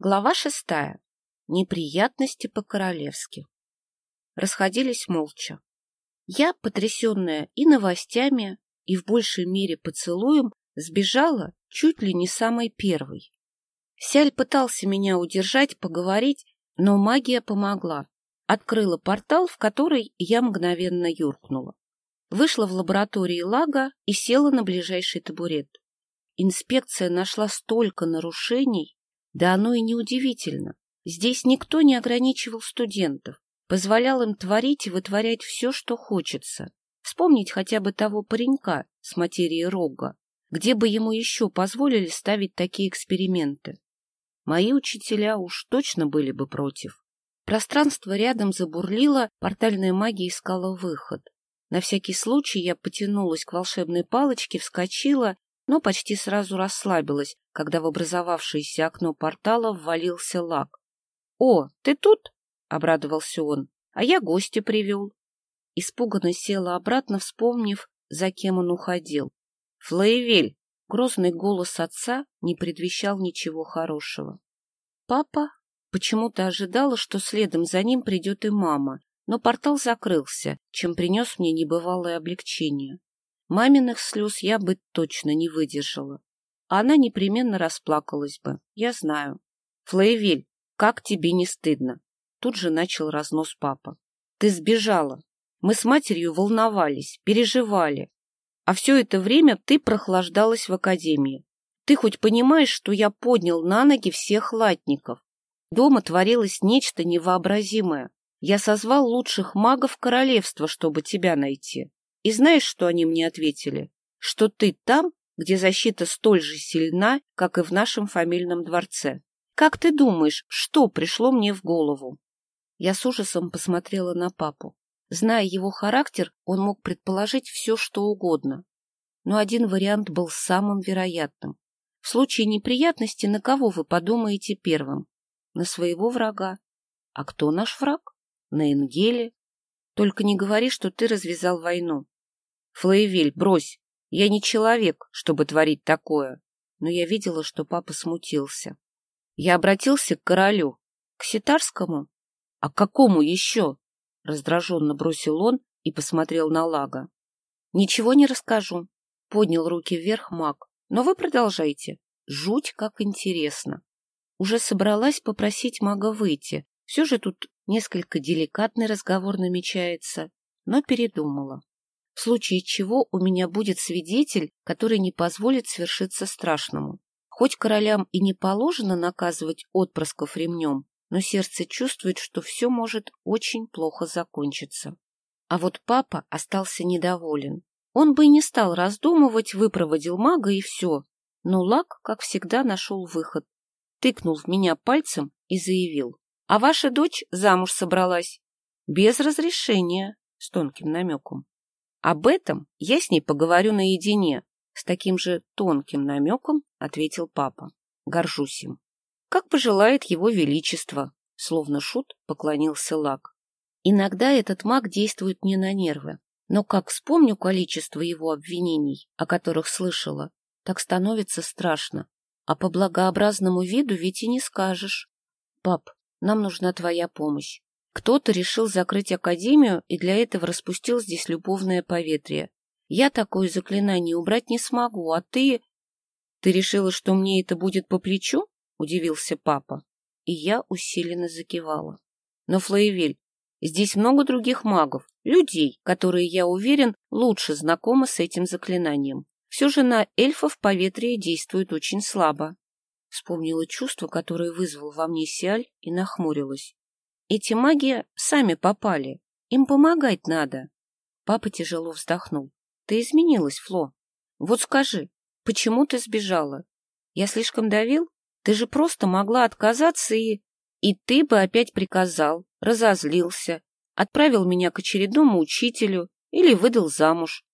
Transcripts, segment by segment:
Глава шестая. Неприятности по-королевски. Расходились молча. Я, потрясенная и новостями, и в большей мере поцелуем, сбежала чуть ли не самой первой. Сяль пытался меня удержать, поговорить, но магия помогла. Открыла портал, в который я мгновенно юркнула. Вышла в лаборатории лага и села на ближайший табурет. Инспекция нашла столько нарушений, да оно и неудивительно. Здесь никто не ограничивал студентов, позволял им творить и вытворять все, что хочется. Вспомнить хотя бы того паренька с материи Рога, где бы ему еще позволили ставить такие эксперименты. Мои учителя уж точно были бы против. Пространство рядом забурлило, портальная магия искала выход. На всякий случай я потянулась к волшебной палочке, вскочила но почти сразу расслабилась, когда в образовавшееся окно портала ввалился лак. — О, ты тут? — обрадовался он. — А я гостя привел. Испуганно села обратно, вспомнив, за кем он уходил. — Флоевель! — грозный голос отца не предвещал ничего хорошего. Папа почему-то ожидала, что следом за ним придет и мама, но портал закрылся, чем принес мне небывалое облегчение. Маминых слез я бы точно не выдержала. Она непременно расплакалась бы, я знаю. Флоевель, как тебе не стыдно? Тут же начал разнос папа. Ты сбежала. Мы с матерью волновались, переживали. А все это время ты прохлаждалась в академии. Ты хоть понимаешь, что я поднял на ноги всех латников? Дома творилось нечто невообразимое. Я созвал лучших магов королевства, чтобы тебя найти. И знаешь, что они мне ответили? Что ты там, где защита столь же сильна, как и в нашем фамильном дворце. Как ты думаешь, что пришло мне в голову? Я с ужасом посмотрела на папу. Зная его характер, он мог предположить все, что угодно. Но один вариант был самым вероятным. В случае неприятности на кого вы подумаете первым? На своего врага. А кто наш враг? На Энгеле. Только не говори, что ты развязал войну. Флоевель, брось. Я не человек, чтобы творить такое. Но я видела, что папа смутился. Я обратился к королю. К Ситарскому? А к какому еще? Раздраженно бросил он и посмотрел на Лага. Ничего не расскажу. Поднял руки вверх маг. Но вы продолжайте. Жуть как интересно. Уже собралась попросить мага выйти. Все же тут несколько деликатный разговор намечается, но передумала в случае чего у меня будет свидетель, который не позволит свершиться страшному. Хоть королям и не положено наказывать отпрысков ремнем, но сердце чувствует, что все может очень плохо закончиться. А вот папа остался недоволен. Он бы и не стал раздумывать, выпроводил мага и все. Но Лак, как всегда, нашел выход. Тыкнул в меня пальцем и заявил. А ваша дочь замуж собралась. Без разрешения, с тонким намеком. Об этом я с ней поговорю наедине. С таким же тонким намеком ответил папа. Горжусь им. Как пожелает его величество, словно шут поклонился Лак. Иногда этот маг действует мне на нервы, но как вспомню количество его обвинений, о которых слышала, так становится страшно. А по благообразному виду ведь и не скажешь. Пап, нам нужна твоя помощь. Кто-то решил закрыть академию и для этого распустил здесь любовное поветрие. Я такое заклинание убрать не смогу, а ты... Ты решила, что мне это будет по плечу? Удивился папа. И я усиленно закивала. Но, Флоевель, здесь много других магов, людей, которые, я уверен, лучше знакомы с этим заклинанием. Все же на эльфов поветрие действует очень слабо. Вспомнила чувство, которое вызвал во мне Сиаль, и нахмурилась. Эти маги сами попали. Им помогать надо. Папа тяжело вздохнул. Ты изменилась, Фло. Вот скажи, почему ты сбежала? Я слишком давил? Ты же просто могла отказаться и... И ты бы опять приказал, разозлился, отправил меня к очередному учителю или выдал замуж.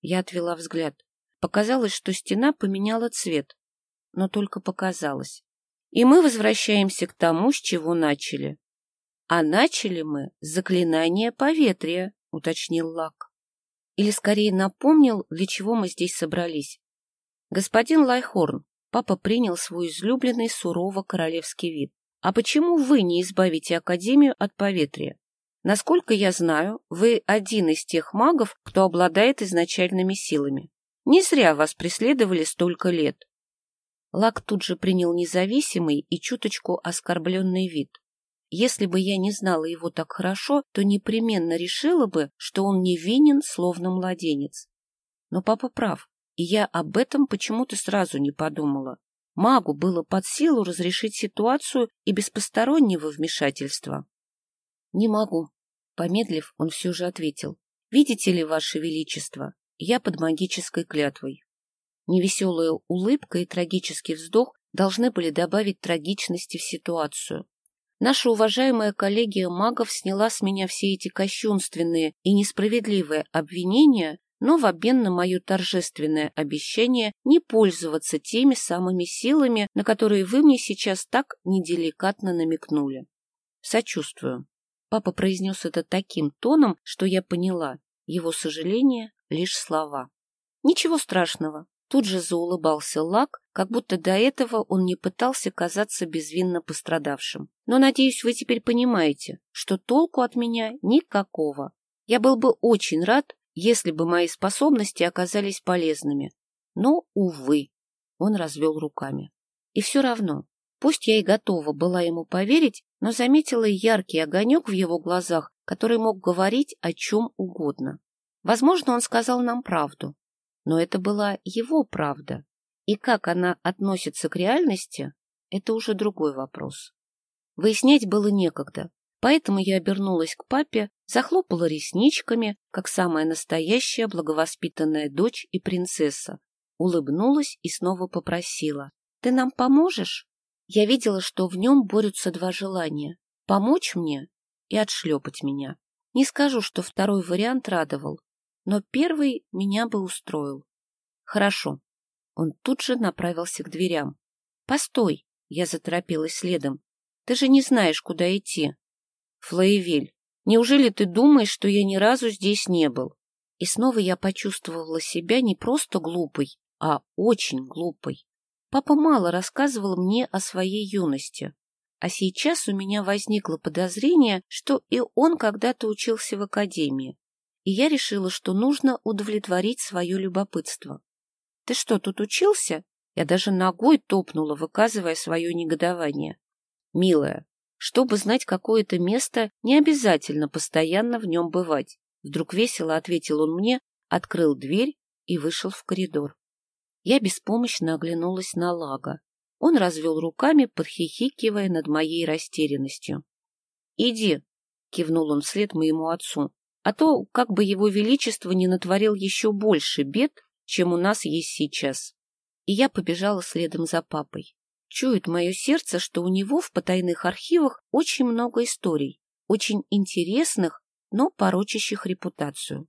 Я отвела взгляд. Показалось, что стена поменяла цвет. Но только показалось. И мы возвращаемся к тому, с чего начали. А начали мы с заклинания поветрия, уточнил Лак. Или скорее напомнил, для чего мы здесь собрались. Господин Лайхорн, Папа принял свой излюбленный сурово-королевский вид. «А почему вы не избавите Академию от поветрия? Насколько я знаю, вы один из тех магов, кто обладает изначальными силами. Не зря вас преследовали столько лет». Лак тут же принял независимый и чуточку оскорбленный вид. Если бы я не знала его так хорошо, то непременно решила бы, что он невинен, словно младенец. Но папа прав, и я об этом почему-то сразу не подумала. Магу было под силу разрешить ситуацию и без постороннего вмешательства. — Не могу. Помедлив, он все же ответил. — Видите ли, Ваше Величество, я под магической клятвой. Невеселая улыбка и трагический вздох должны были добавить трагичности в ситуацию. Наша уважаемая коллегия магов сняла с меня все эти кощунственные и несправедливые обвинения, но в обмен на мое торжественное обещание не пользоваться теми самыми силами, на которые вы мне сейчас так неделикатно намекнули. Сочувствую. Папа произнес это таким тоном, что я поняла. Его сожаление — лишь слова. Ничего страшного. Тут же заулыбался Лак, как будто до этого он не пытался казаться безвинно пострадавшим. Но, надеюсь, вы теперь понимаете, что толку от меня никакого. Я был бы очень рад, если бы мои способности оказались полезными. Но, увы, он развел руками. И все равно, пусть я и готова была ему поверить, но заметила яркий огонек в его глазах, который мог говорить о чем угодно. Возможно, он сказал нам правду, но это была его правда. И как она относится к реальности, это уже другой вопрос. Выяснять было некогда, поэтому я обернулась к папе, захлопала ресничками, как самая настоящая благовоспитанная дочь и принцесса, улыбнулась и снова попросила. — Ты нам поможешь? Я видела, что в нем борются два желания — помочь мне и отшлепать меня. Не скажу, что второй вариант радовал, но первый меня бы устроил. Хорошо. Он тут же направился к дверям. Постой, я заторопилась следом. Ты же не знаешь, куда идти. Флоевель, неужели ты думаешь, что я ни разу здесь не был? И снова я почувствовала себя не просто глупой, а очень глупой. Папа мало рассказывал мне о своей юности, а сейчас у меня возникло подозрение, что и он когда-то учился в академии и я решила, что нужно удовлетворить свое любопытство. — Ты что, тут учился? Я даже ногой топнула, выказывая свое негодование. — Милая, чтобы знать какое-то место, не обязательно постоянно в нем бывать. Вдруг весело ответил он мне, открыл дверь и вышел в коридор. Я беспомощно оглянулась на Лага. Он развел руками, подхихикивая над моей растерянностью. — Иди, — кивнул он вслед моему отцу а то как бы его величество не натворил еще больше бед, чем у нас есть сейчас. И я побежала следом за папой. Чует мое сердце, что у него в потайных архивах очень много историй, очень интересных, но порочащих репутацию.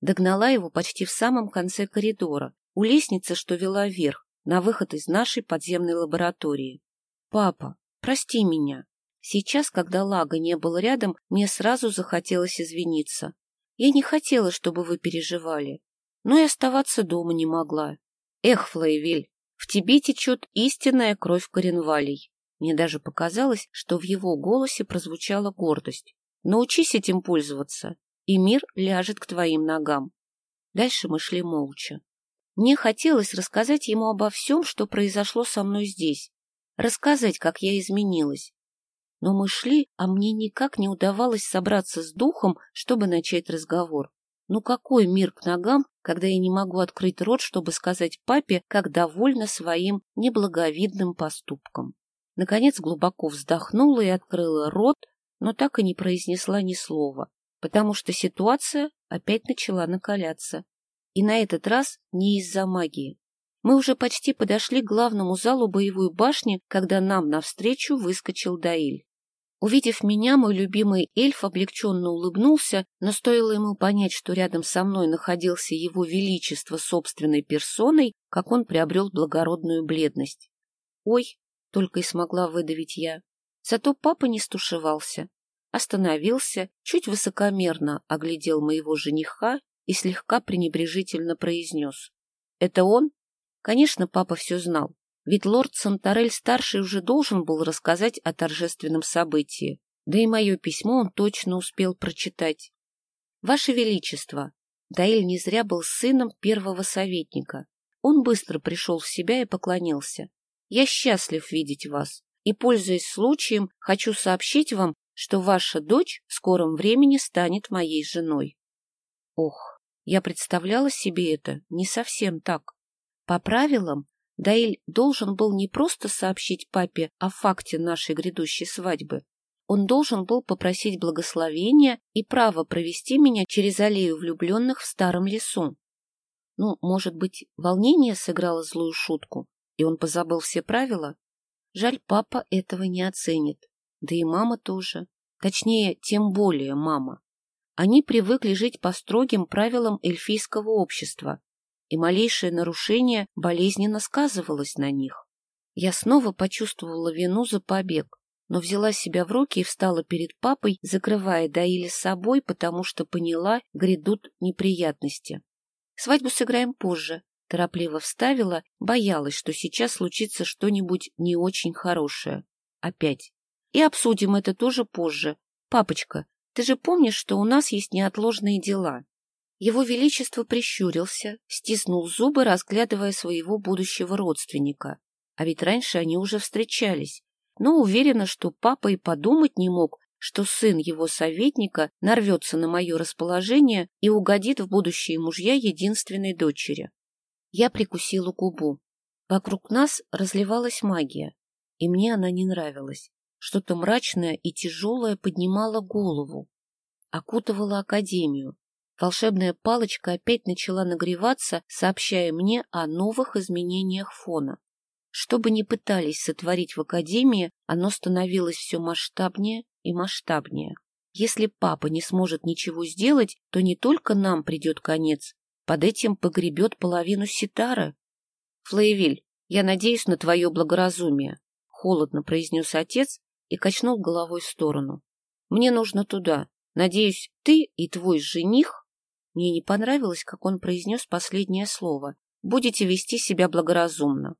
Догнала его почти в самом конце коридора, у лестницы, что вела вверх, на выход из нашей подземной лаборатории. «Папа, прости меня. Сейчас, когда Лага не был рядом, мне сразу захотелось извиниться. Я не хотела, чтобы вы переживали, но и оставаться дома не могла. Эх, Флейвель, в тебе течет истинная кровь Коренвалей. Мне даже показалось, что в его голосе прозвучала гордость. Научись этим пользоваться, и мир ляжет к твоим ногам. Дальше мы шли молча. Мне хотелось рассказать ему обо всем, что произошло со мной здесь, рассказать, как я изменилась, но мы шли, а мне никак не удавалось собраться с духом, чтобы начать разговор. Ну какой мир к ногам, когда я не могу открыть рот, чтобы сказать папе, как довольна своим неблаговидным поступком? Наконец глубоко вздохнула и открыла рот, но так и не произнесла ни слова, потому что ситуация опять начала накаляться. И на этот раз не из-за магии. Мы уже почти подошли к главному залу боевой башни, когда нам навстречу выскочил Даиль. Увидев меня, мой любимый эльф облегченно улыбнулся, но стоило ему понять, что рядом со мной находился его величество собственной персоной, как он приобрел благородную бледность. «Ой!» — только и смогла выдавить я. Зато папа не стушевался. Остановился, чуть высокомерно оглядел моего жениха и слегка пренебрежительно произнес. «Это он?» Конечно, папа все знал. Ведь лорд Сантарель-старший уже должен был рассказать о торжественном событии, да и мое письмо он точно успел прочитать. Ваше Величество, Даиль не зря был сыном первого советника. Он быстро пришел в себя и поклонился. Я счастлив видеть вас, и, пользуясь случаем, хочу сообщить вам, что ваша дочь в скором времени станет моей женой. Ох, я представляла себе это не совсем так. По правилам, Даиль должен был не просто сообщить папе о факте нашей грядущей свадьбы, он должен был попросить благословения и право провести меня через аллею влюбленных в старом лесу. Ну, может быть, волнение сыграло злую шутку, и он позабыл все правила? Жаль, папа этого не оценит. Да и мама тоже. Точнее, тем более мама. Они привыкли жить по строгим правилам эльфийского общества, и малейшее нарушение болезненно сказывалось на них. Я снова почувствовала вину за побег, но взяла себя в руки и встала перед папой, закрывая Даиля с собой, потому что поняла, грядут неприятности. «Свадьбу сыграем позже», — торопливо вставила, боялась, что сейчас случится что-нибудь не очень хорошее. Опять. «И обсудим это тоже позже. Папочка, ты же помнишь, что у нас есть неотложные дела?» Его Величество прищурился, стиснул зубы, разглядывая своего будущего родственника. А ведь раньше они уже встречались, но уверена, что папа и подумать не мог, что сын его советника нарвется на мое расположение и угодит в будущие мужья единственной дочери. Я прикусила губу. Вокруг нас разливалась магия, и мне она не нравилась. Что-то мрачное и тяжелое поднимало голову, окутывало академию. Волшебная палочка опять начала нагреваться, сообщая мне о новых изменениях фона. Что бы ни пытались сотворить в Академии, оно становилось все масштабнее и масштабнее. Если папа не сможет ничего сделать, то не только нам придет конец, под этим погребет половину ситара. — Флоевиль, я надеюсь на твое благоразумие, — холодно произнес отец и качнул головой в сторону. — Мне нужно туда. Надеюсь, ты и твой жених... Мне не понравилось, как он произнес последнее слово. Будете вести себя благоразумно.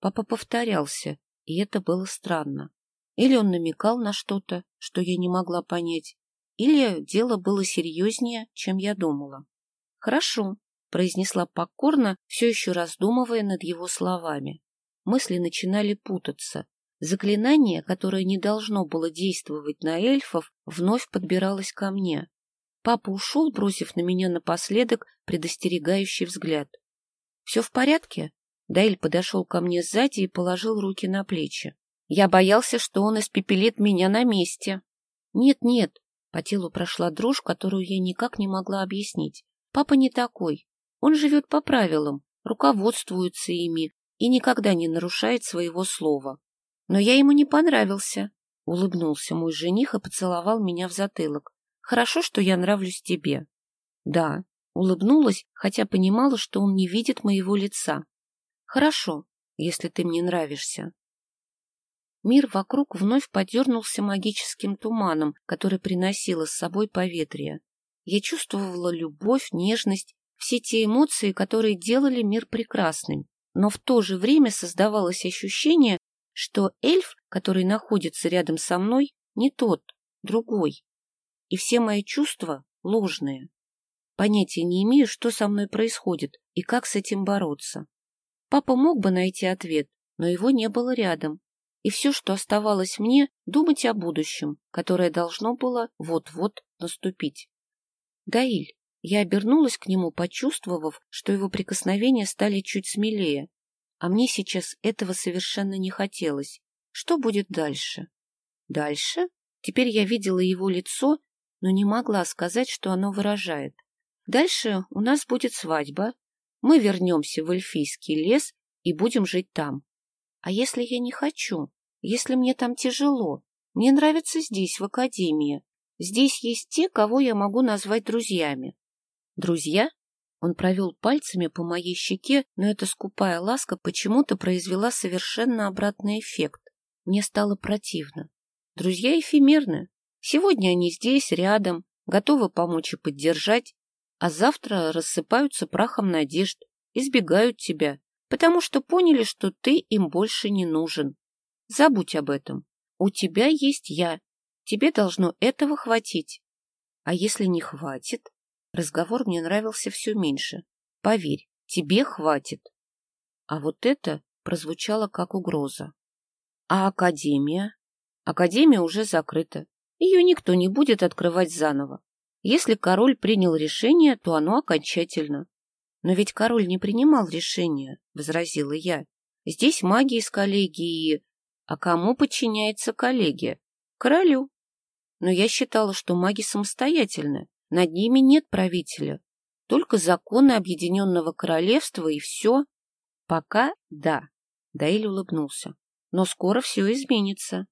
Папа повторялся, и это было странно. Или он намекал на что-то, что я не могла понять, или дело было серьезнее, чем я думала. «Хорошо», — произнесла покорно, все еще раздумывая над его словами. Мысли начинали путаться. Заклинание, которое не должно было действовать на эльфов, вновь подбиралось ко мне. Папа ушел, бросив на меня напоследок предостерегающий взгляд. — Все в порядке? Даиль подошел ко мне сзади и положил руки на плечи. Я боялся, что он испепелит меня на месте. Нет, нет, по телу прошла дрожь, которую я никак не могла объяснить. Папа не такой. Он живет по правилам, руководствуется ими и никогда не нарушает своего слова. Но я ему не понравился. Улыбнулся мой жених и поцеловал меня в затылок. Хорошо, что я нравлюсь тебе. Да, улыбнулась, хотя понимала, что он не видит моего лица. Хорошо, если ты мне нравишься. Мир вокруг вновь подернулся магическим туманом, который приносило с собой поветрие. Я чувствовала любовь, нежность, все те эмоции, которые делали мир прекрасным. Но в то же время создавалось ощущение, что эльф, который находится рядом со мной, не тот, другой. И все мои чувства ложные. Понятия не имею, что со мной происходит и как с этим бороться. Папа мог бы найти ответ, но его не было рядом. И все, что оставалось мне, думать о будущем, которое должно было вот-вот наступить. Даиль. Я обернулась к нему, почувствовав, что его прикосновения стали чуть смелее. А мне сейчас этого совершенно не хотелось. Что будет дальше? Дальше? Теперь я видела его лицо, но не могла сказать, что оно выражает. Дальше у нас будет свадьба, мы вернемся в эльфийский лес и будем жить там. А если я не хочу? Если мне там тяжело? Мне нравится здесь, в академии. Здесь есть те, кого я могу назвать друзьями. Друзья? Он провел пальцами по моей щеке, но эта скупая ласка почему-то произвела совершенно обратный эффект. Мне стало противно. Друзья эфемерны. Сегодня они здесь, рядом, готовы помочь и поддержать, а завтра рассыпаются прахом надежд, избегают тебя, потому что поняли, что ты им больше не нужен. Забудь об этом. У тебя есть я. Тебе должно этого хватить. А если не хватит? Разговор мне нравился все меньше. Поверь, тебе хватит. А вот это прозвучало как угроза. А Академия? Академия уже закрыта. Ее никто не будет открывать заново. Если король принял решение, то оно окончательно. Но ведь король не принимал решения, — возразила я. Здесь маги из коллегии. А кому подчиняется коллегия? Королю. Но я считала, что маги самостоятельны. Над ними нет правителя. Только законы Объединенного Королевства и все. Пока да. Даиль улыбнулся. Но скоро все изменится.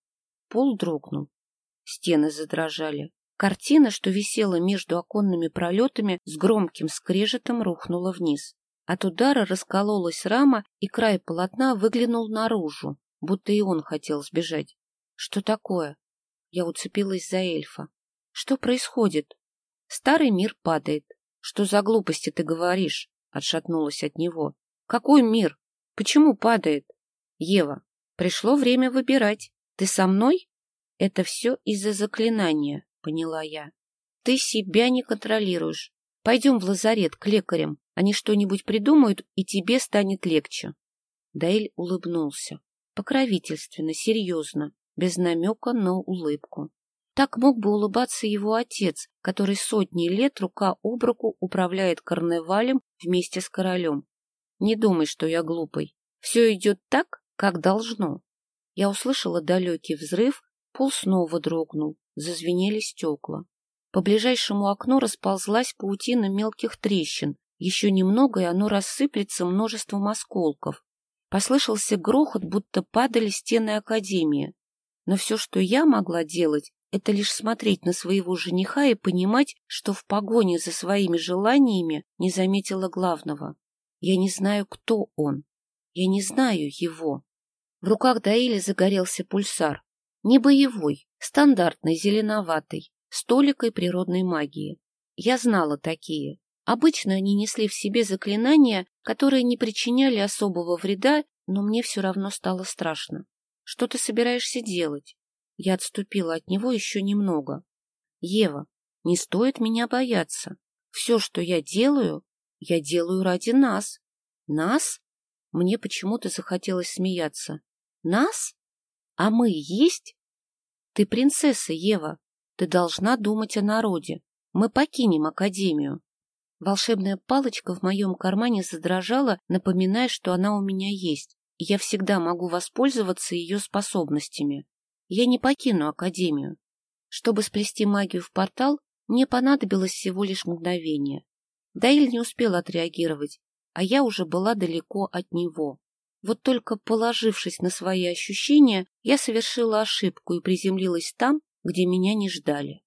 Пол дрогнул. Стены задрожали. Картина, что висела между оконными пролетами, с громким скрежетом рухнула вниз. От удара раскололась рама, и край полотна выглянул наружу, будто и он хотел сбежать. Что такое? Я уцепилась за эльфа. Что происходит? Старый мир падает. Что за глупости ты говоришь? Отшатнулась от него. Какой мир? Почему падает? Ева, пришло время выбирать. Ты со мной? Это все из-за заклинания поняла я. Ты себя не контролируешь. Пойдем в лазарет к лекарям. Они что-нибудь придумают, и тебе станет легче. Даэль улыбнулся. Покровительственно, серьезно, без намека на улыбку. Так мог бы улыбаться его отец, который сотни лет рука об руку управляет карнавалем вместе с королем. Не думай, что я глупый. Все идет так, как должно. Я услышала далекий взрыв, пол снова дрогнул. Зазвенели стекла. По ближайшему окну расползлась паутина мелких трещин. Еще немного, и оно рассыплется множеством осколков. Послышался грохот, будто падали стены Академии. Но все, что я могла делать, это лишь смотреть на своего жениха и понимать, что в погоне за своими желаниями не заметила главного. Я не знаю, кто он. Я не знаю его. В руках Даили загорелся пульсар. Не боевой, стандартный, зеленоватый, с толикой природной магии. Я знала такие. Обычно они несли в себе заклинания, которые не причиняли особого вреда, но мне все равно стало страшно. Что ты собираешься делать? Я отступила от него еще немного. Ева, не стоит меня бояться. Все, что я делаю, я делаю ради нас. Нас? Мне почему-то захотелось смеяться. Нас? А мы есть? Ты принцесса, Ева. Ты должна думать о народе. Мы покинем Академию. Волшебная палочка в моем кармане задрожала, напоминая, что она у меня есть, и я всегда могу воспользоваться ее способностями. Я не покину Академию. Чтобы сплести магию в портал, мне понадобилось всего лишь мгновение. Даиль не успел отреагировать, а я уже была далеко от него. Вот только положившись на свои ощущения, я совершила ошибку и приземлилась там, где меня не ждали.